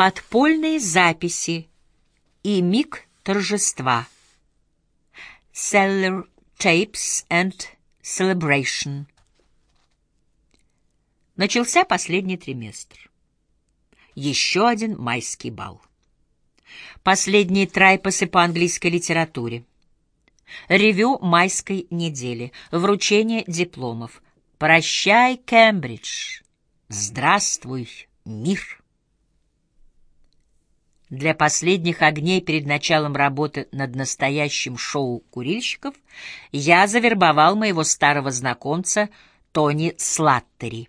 Подпольные записи и миг торжества. Cellar Tapes and Celebration. Начался последний триместр. Еще один майский бал. Последние трайпосы по английской литературе. Ревю майской недели. Вручение дипломов. Прощай, Кембридж. Здравствуй, мир. Для последних огней перед началом работы над настоящим шоу курильщиков я завербовал моего старого знакомца Тони Слаттери.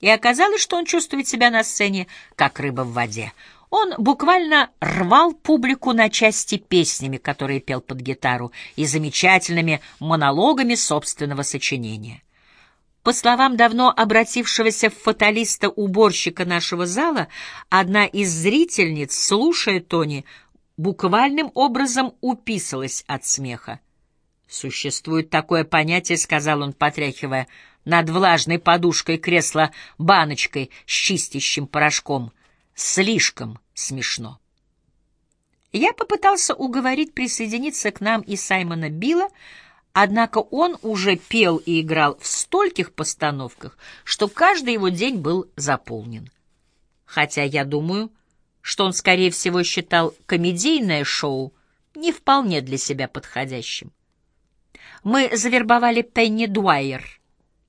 И оказалось, что он чувствует себя на сцене, как рыба в воде. Он буквально рвал публику на части песнями, которые пел под гитару, и замечательными монологами собственного сочинения. По словам давно обратившегося в фаталиста-уборщика нашего зала, одна из зрительниц, слушая Тони, буквальным образом уписалась от смеха. «Существует такое понятие», — сказал он, потряхивая над влажной подушкой кресла баночкой с чистящим порошком — Слишком смешно. Я попытался уговорить присоединиться к нам и Саймона Билла, однако он уже пел и играл в стольких постановках, что каждый его день был заполнен. Хотя я думаю, что он, скорее всего, считал комедийное шоу не вполне для себя подходящим. Мы завербовали Пенни Дуайер —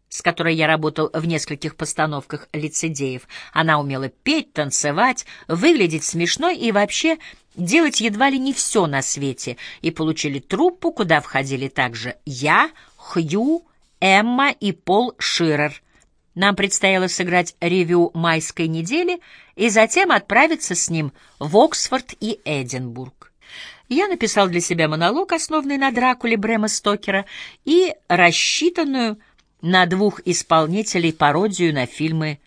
с которой я работал в нескольких постановках лицедеев. Она умела петь, танцевать, выглядеть смешной и вообще делать едва ли не все на свете, и получили труппу, куда входили также я, Хью, Эмма и Пол Ширер. Нам предстояло сыграть ревю майской недели и затем отправиться с ним в Оксфорд и Эдинбург. Я написал для себя монолог, основанный на Дракуле Брэма Стокера, и рассчитанную на двух исполнителей пародию на фильмы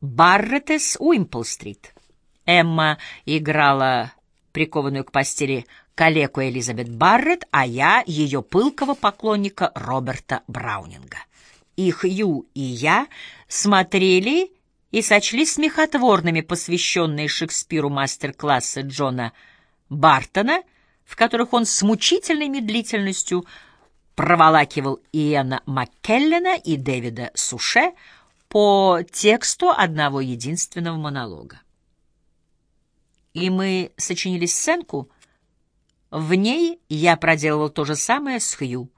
«Барреттес Уимпл-стрит». Эмма играла прикованную к постели калеку Элизабет Барретт, а я — ее пылкого поклонника Роберта Браунинга. И Хью, и я смотрели и сочли смехотворными посвященные Шекспиру мастер-классы Джона Бартона, в которых он с мучительной медлительностью — проволакивал Иэна Маккеллена и Дэвида Суше по тексту одного единственного монолога. И мы сочинили сценку, в ней я проделывал то же самое с Хью.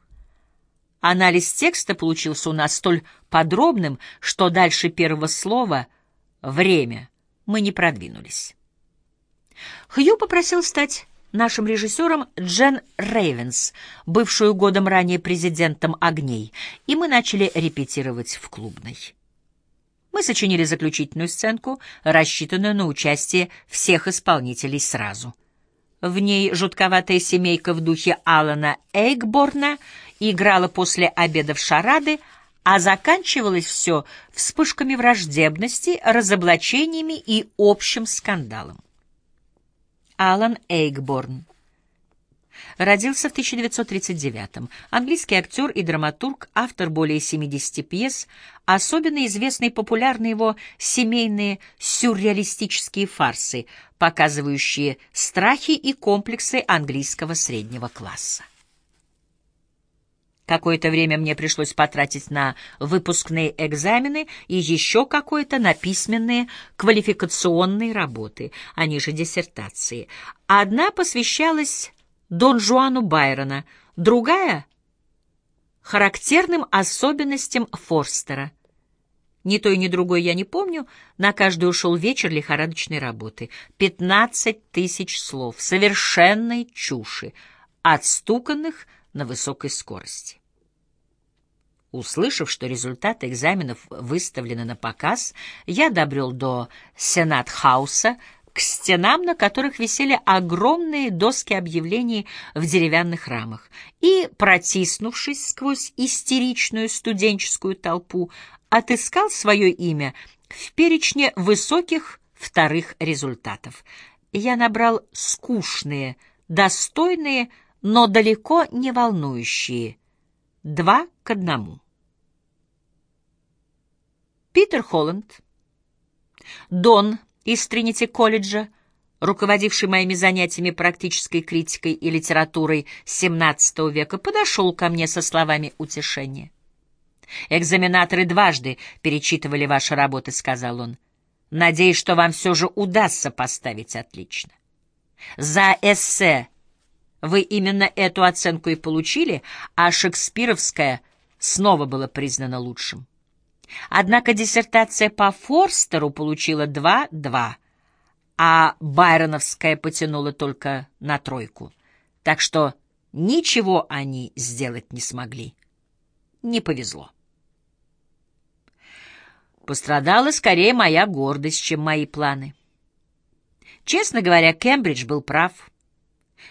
Анализ текста получился у нас столь подробным, что дальше первого слова «время» мы не продвинулись. Хью попросил стать нашим режиссером Джен Рейвенс, бывшую годом ранее президентом «Огней», и мы начали репетировать в клубной. Мы сочинили заключительную сценку, рассчитанную на участие всех исполнителей сразу. В ней жутковатая семейка в духе Алана Эйкборна играла после обеда в шарады, а заканчивалось все вспышками враждебности, разоблачениями и общим скандалом. Алан Эйкборн. Родился в 1939-м. Английский актер и драматург, автор более 70 пьес, особенно известны и популярны его семейные сюрреалистические фарсы, показывающие страхи и комплексы английского среднего класса. Какое-то время мне пришлось потратить на выпускные экзамены и еще какое-то на письменные квалификационные работы, они же диссертации. Одна посвящалась Дон Жуану Байрона, другая — характерным особенностям Форстера. Ни той, ни другой я не помню, на каждую ушел вечер лихорадочной работы. Пятнадцать тысяч слов, совершенной чуши, отстуканных на высокой скорости. Услышав, что результаты экзаменов выставлены на показ, я добрел до Сенат-хауса, к стенам, на которых висели огромные доски объявлений в деревянных рамах, и, протиснувшись сквозь истеричную студенческую толпу, отыскал свое имя в перечне высоких вторых результатов. Я набрал скучные, достойные, но далеко не волнующие Два к одному. Питер Холланд, Дон из Тринити-колледжа, руководивший моими занятиями практической критикой и литературой XVII века, подошел ко мне со словами утешения. «Экзаменаторы дважды перечитывали ваши работы», — сказал он. «Надеюсь, что вам все же удастся поставить отлично. За эссе вы именно эту оценку и получили, а шекспировская снова была признана лучшим. Однако диссертация по Форстеру получила 2-2, а Байроновская потянула только на тройку. Так что ничего они сделать не смогли. Не повезло. Пострадала скорее моя гордость, чем мои планы. Честно говоря, Кембридж был прав.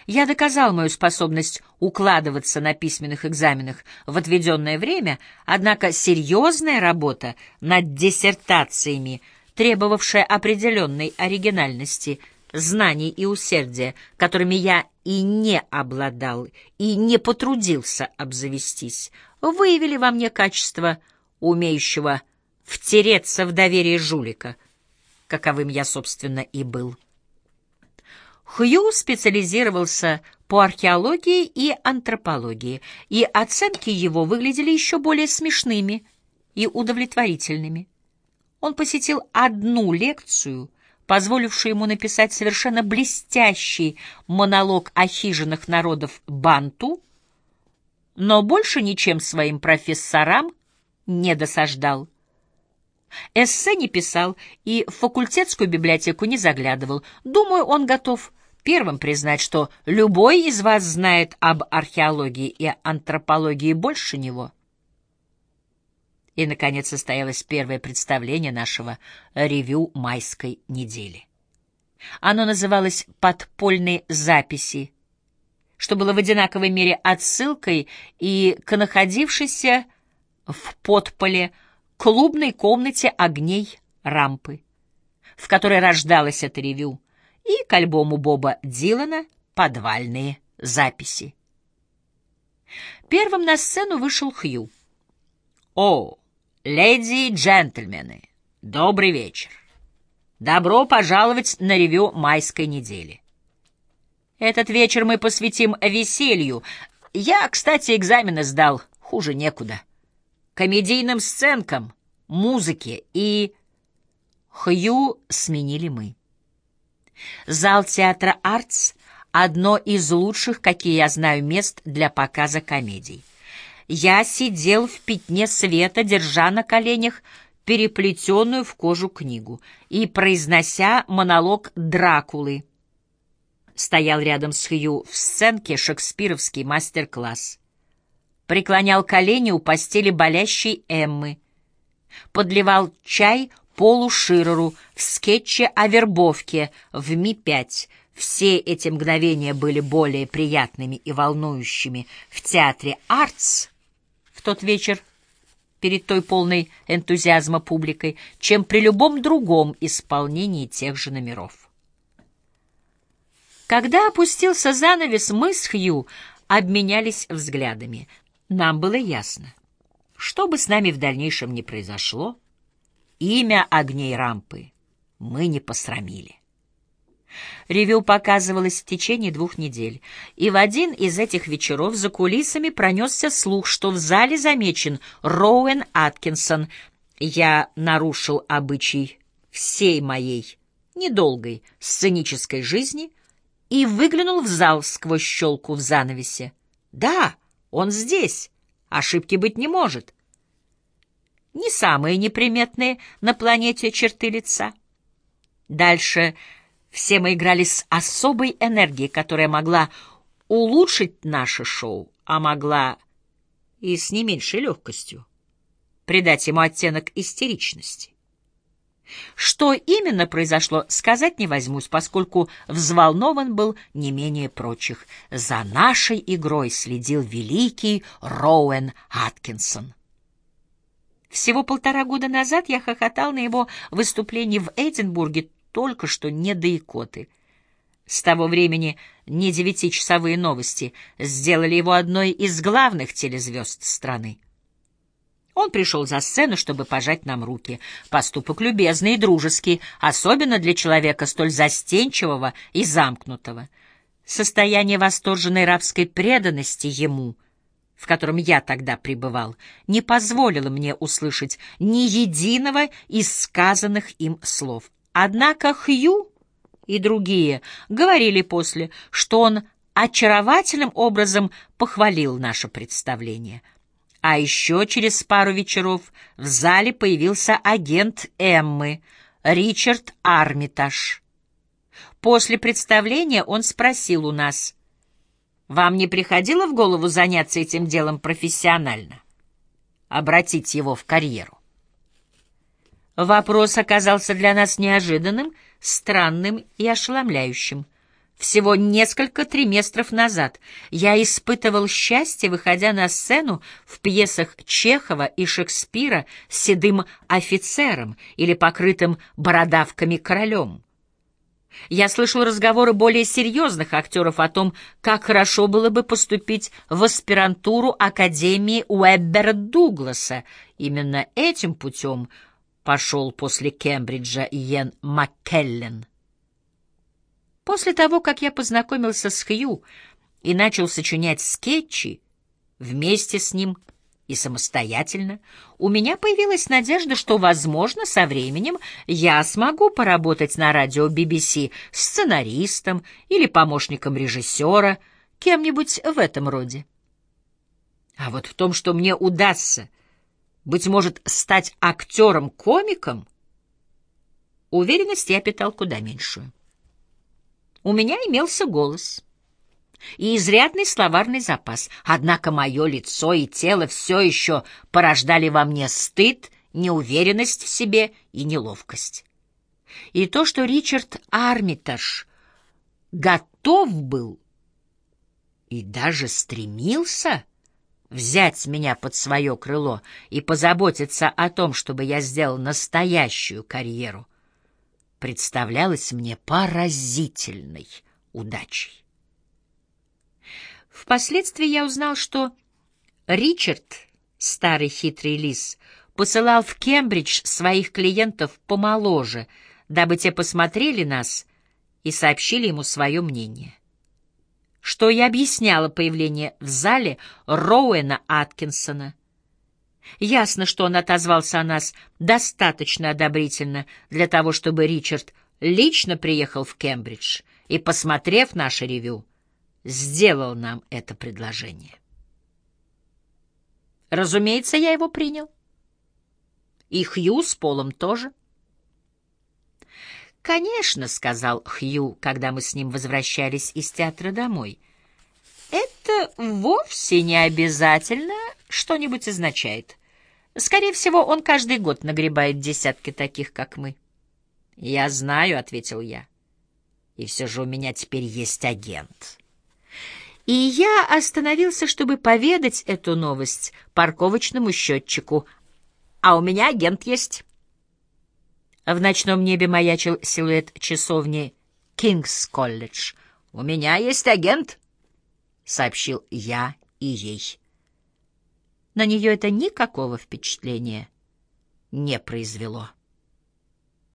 Я доказал мою способность укладываться на письменных экзаменах в отведенное время, однако серьезная работа над диссертациями, требовавшая определенной оригинальности, знаний и усердия, которыми я и не обладал, и не потрудился обзавестись, выявили во мне качество умеющего втереться в доверие жулика, каковым я, собственно, и был. Хью специализировался по археологии и антропологии, и оценки его выглядели еще более смешными и удовлетворительными. Он посетил одну лекцию, позволившую ему написать совершенно блестящий монолог о хижинах народов Банту, но больше ничем своим профессорам не досаждал. Эссе не писал и в факультетскую библиотеку не заглядывал. Думаю, он готов первым признать, что любой из вас знает об археологии и антропологии больше него. И, наконец, состоялось первое представление нашего ревю майской недели. Оно называлось «Подпольные записи», что было в одинаковой мере отсылкой и к находившейся в подполе клубной комнате огней рампы, в которой рождалось это ревю, и к альбому Боба Дилана «Подвальные записи». Первым на сцену вышел Хью. «О, леди и джентльмены, добрый вечер! Добро пожаловать на ревю майской недели. Этот вечер мы посвятим веселью. Я, кстати, экзамены сдал, хуже некуда. Комедийным сценкам, музыке и... Хью сменили мы. Зал театра «Артс» — одно из лучших, какие я знаю, мест для показа комедий. Я сидел в пятне света, держа на коленях переплетенную в кожу книгу и произнося монолог Дракулы. Стоял рядом с Хью в сценке шекспировский мастер-класс. Преклонял колени у постели болящей Эммы. Подливал чай Полу Ширеру в скетче о вербовке в Ми-5. Все эти мгновения были более приятными и волнующими в театре «Артс» в тот вечер перед той полной энтузиазма публикой, чем при любом другом исполнении тех же номеров. Когда опустился занавес, мы с Хью обменялись взглядами. Нам было ясно, что бы с нами в дальнейшем ни произошло, Имя огней рампы мы не посрамили. Ревю показывалось в течение двух недель, и в один из этих вечеров за кулисами пронесся слух, что в зале замечен Роуэн Аткинсон. Я нарушил обычай всей моей недолгой сценической жизни и выглянул в зал сквозь щелку в занавесе. Да, он здесь, ошибки быть не может не самые неприметные на планете черты лица. Дальше все мы играли с особой энергией, которая могла улучшить наше шоу, а могла и с не меньшей легкостью придать ему оттенок истеричности. Что именно произошло, сказать не возьмусь, поскольку взволнован был не менее прочих. За нашей игрой следил великий Роуэн Аткинсон. Всего полтора года назад я хохотал на его выступлении в Эдинбурге только что не до икоты. С того времени не девятичасовые новости сделали его одной из главных телезвезд страны. Он пришел за сцену, чтобы пожать нам руки. Поступок любезный и дружеский, особенно для человека столь застенчивого и замкнутого. Состояние восторженной рабской преданности ему, в котором я тогда пребывал, не позволило мне услышать ни единого из сказанных им слов. Однако Хью и другие говорили после, что он очаровательным образом похвалил наше представление — а еще через пару вечеров в зале появился агент Эммы, Ричард Армитаж. После представления он спросил у нас, «Вам не приходило в голову заняться этим делом профессионально? Обратить его в карьеру?» Вопрос оказался для нас неожиданным, странным и ошеломляющим. Всего несколько триместров назад я испытывал счастье, выходя на сцену в пьесах Чехова и Шекспира с седым офицером или покрытым бородавками королем. Я слышал разговоры более серьезных актеров о том, как хорошо было бы поступить в аспирантуру Академии Уэббера Дугласа. Именно этим путем пошел после Кембриджа Йен Маккеллен. После того, как я познакомился с Хью и начал сочинять скетчи вместе с ним и самостоятельно, у меня появилась надежда, что, возможно, со временем я смогу поработать на радио BBC сценаристом или помощником режиссера, кем-нибудь в этом роде. А вот в том, что мне удастся, быть может, стать актером-комиком, уверенность я питал куда меньшую. У меня имелся голос и изрядный словарный запас, однако мое лицо и тело все еще порождали во мне стыд, неуверенность в себе и неловкость. И то, что Ричард Армитаж готов был и даже стремился взять меня под свое крыло и позаботиться о том, чтобы я сделал настоящую карьеру, представлялась мне поразительной удачей. Впоследствии я узнал, что Ричард, старый хитрый лис, посылал в Кембридж своих клиентов помоложе, дабы те посмотрели нас и сообщили ему свое мнение. Что и объясняло появление в зале Роуэна Аткинсона — Ясно, что он отозвался о нас достаточно одобрительно для того, чтобы Ричард лично приехал в Кембридж и, посмотрев наше ревю, сделал нам это предложение. Разумеется, я его принял. И Хью с Полом тоже. «Конечно», — сказал Хью, когда мы с ним возвращались из театра домой, — «это вовсе не обязательно что-нибудь означает. Скорее всего, он каждый год нагребает десятки таких, как мы. «Я знаю», — ответил я. «И все же у меня теперь есть агент». И я остановился, чтобы поведать эту новость парковочному счетчику. «А у меня агент есть». В ночном небе маячил силуэт часовни «Кингс-колледж». «У меня есть агент», — сообщил я и ей. На нее это никакого впечатления не произвело.